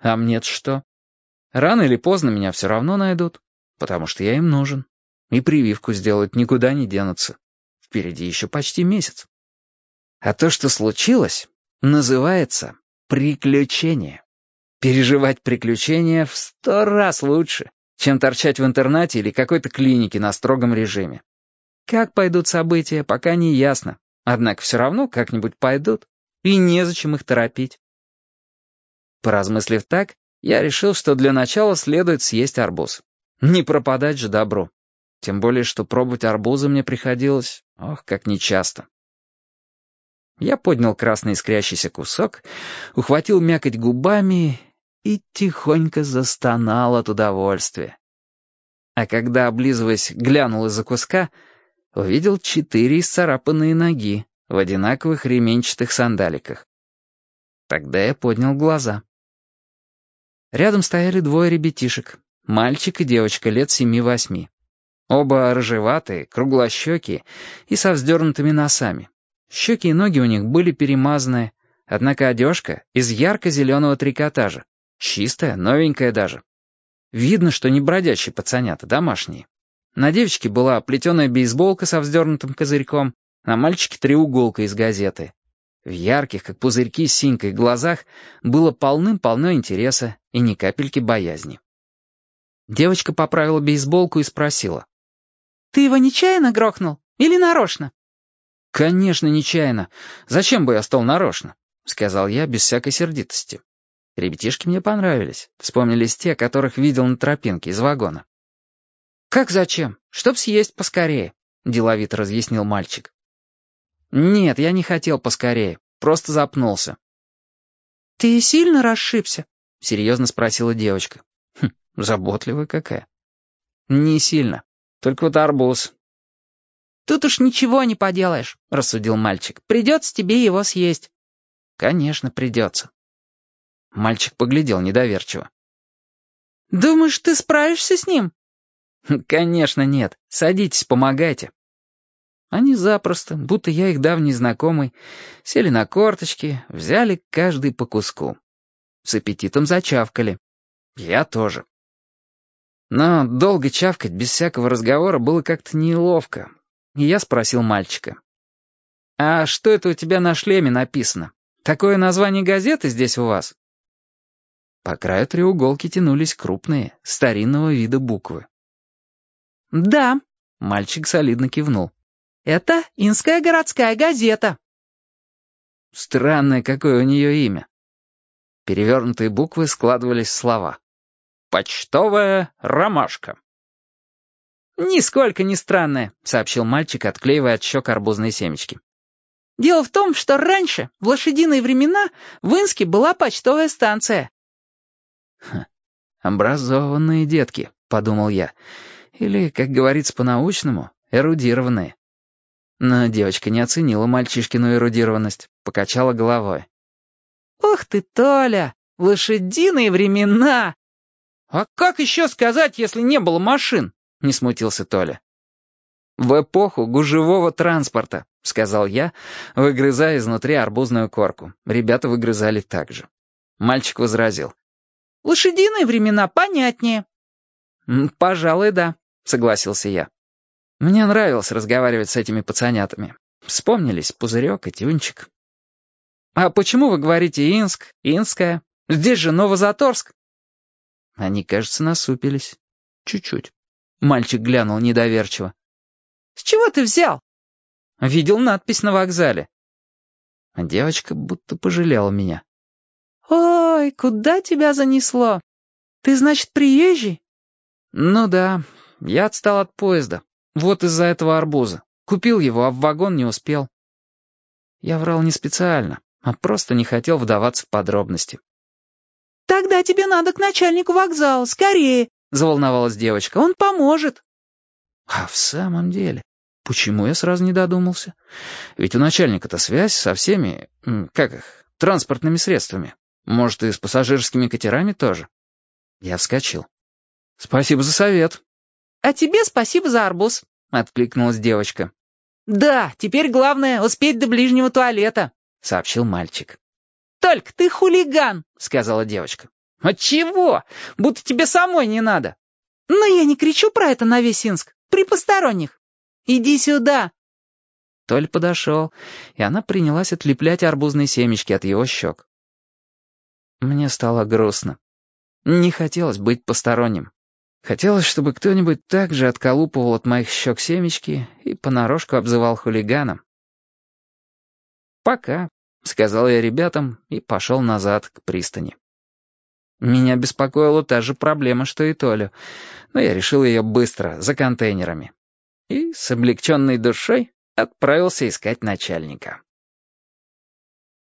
А мне-то что? Рано или поздно меня все равно найдут, потому что я им нужен. И прививку сделать никуда не денутся. Впереди еще почти месяц. А то, что случилось, называется приключение. Переживать приключения в сто раз лучше, чем торчать в интернате или какой-то клинике на строгом режиме. Как пойдут события, пока не ясно. Однако все равно как-нибудь пойдут, и незачем их торопить. Поразмыслив так, я решил, что для начала следует съесть арбуз. Не пропадать же добру. Тем более, что пробовать арбузы мне приходилось, ох, как нечасто. Я поднял красный искрящийся кусок, ухватил мякоть губами и тихонько застонал от удовольствия. А когда, облизываясь, глянул из-за куска, увидел четыре исцарапанные ноги в одинаковых ременчатых сандаликах. Тогда я поднял глаза. Рядом стояли двое ребятишек, мальчик и девочка лет семи-восьми. Оба рыжеватые, круглощекие и со вздернутыми носами. Щеки и ноги у них были перемазанные, однако одежка из ярко-зеленого трикотажа, чистая, новенькая даже. Видно, что не бродячие пацанята, домашние. На девочке была плетеная бейсболка со вздернутым козырьком, на мальчике треуголка из газеты. В ярких, как пузырьки с синькой, глазах было полным-полно интереса и ни капельки боязни. Девочка поправила бейсболку и спросила. «Ты его нечаянно грохнул или нарочно?» «Конечно, нечаянно. Зачем бы я стал нарочно?» — сказал я без всякой сердитости. Ребятишки мне понравились. Вспомнились те, которых видел на тропинке из вагона. «Как зачем? Чтоб съесть поскорее», — деловито разъяснил мальчик. «Нет, я не хотел поскорее. Просто запнулся». «Ты сильно расшибся?» — серьезно спросила девочка. Хм, заботливая какая. «Не сильно. Только вот арбуз. «Тут уж ничего не поделаешь», — рассудил мальчик. «Придется тебе его съесть». «Конечно, придется». Мальчик поглядел недоверчиво. «Думаешь, ты справишься с ним?» «Конечно нет. Садитесь, помогайте». Они запросто, будто я их давний знакомый, сели на корточки, взяли каждый по куску. С аппетитом зачавкали. Я тоже. Но долго чавкать без всякого разговора было как-то неловко, и я спросил мальчика. «А что это у тебя на шлеме написано? Такое название газеты здесь у вас?» По краю треуголки тянулись крупные, старинного вида буквы. «Да», — мальчик солидно кивнул. «Это Инская городская газета». Странное какое у нее имя. Перевернутые буквы складывались в слова. «Почтовая ромашка». «Нисколько не странное», — сообщил мальчик, отклеивая от щек арбузные семечки. «Дело в том, что раньше, в лошадиные времена, в Инске была почтовая станция». Ха, «Образованные детки», — подумал я. Или, как говорится по-научному, эрудированные. Но девочка не оценила мальчишкину эрудированность, покачала головой. «Ох ты, Толя, лошадиные времена!» «А как еще сказать, если не было машин?» — не смутился Толя. «В эпоху гужевого транспорта», — сказал я, выгрызая изнутри арбузную корку. Ребята выгрызали так же. Мальчик возразил. «Лошадиные времена понятнее». «Пожалуй, да», — согласился я. Мне нравилось разговаривать с этими пацанятами. Вспомнились Пузырек и Тюнчик. «А почему вы говорите Инск, Инская? Здесь же Новозаторск». Они, кажется, насупились. Чуть-чуть. Мальчик глянул недоверчиво. «С чего ты взял?» «Видел надпись на вокзале». А девочка будто пожалела меня. «Ой, куда тебя занесло? Ты, значит, приезжий?» «Ну да, я отстал от поезда. Вот из-за этого арбуза. Купил его, а в вагон не успел». Я врал не специально, а просто не хотел вдаваться в подробности. «Тогда тебе надо к начальнику вокзала, скорее!» — заволновалась девочка. «Он поможет». «А в самом деле, почему я сразу не додумался? Ведь у начальника-то связь со всеми, как их, транспортными средствами. Может, и с пассажирскими катерами тоже?» Я вскочил. «Спасибо за совет». «А тебе спасибо за арбуз», — откликнулась девочка. «Да, теперь главное — успеть до ближнего туалета», — сообщил мальчик. «Только ты хулиган», — сказала девочка. «Отчего? Будто тебе самой не надо». «Но я не кричу про это на весь Инск. При посторонних. Иди сюда». Толь подошел, и она принялась отлеплять арбузные семечки от его щек. Мне стало грустно. Не хотелось быть посторонним. Хотелось, чтобы кто-нибудь так же отколупывал от моих щек семечки и понарошку обзывал хулиганом. «Пока», — сказал я ребятам и пошел назад к пристани. Меня беспокоила та же проблема, что и Толю, но я решил ее быстро, за контейнерами. И с облегченной душой отправился искать начальника.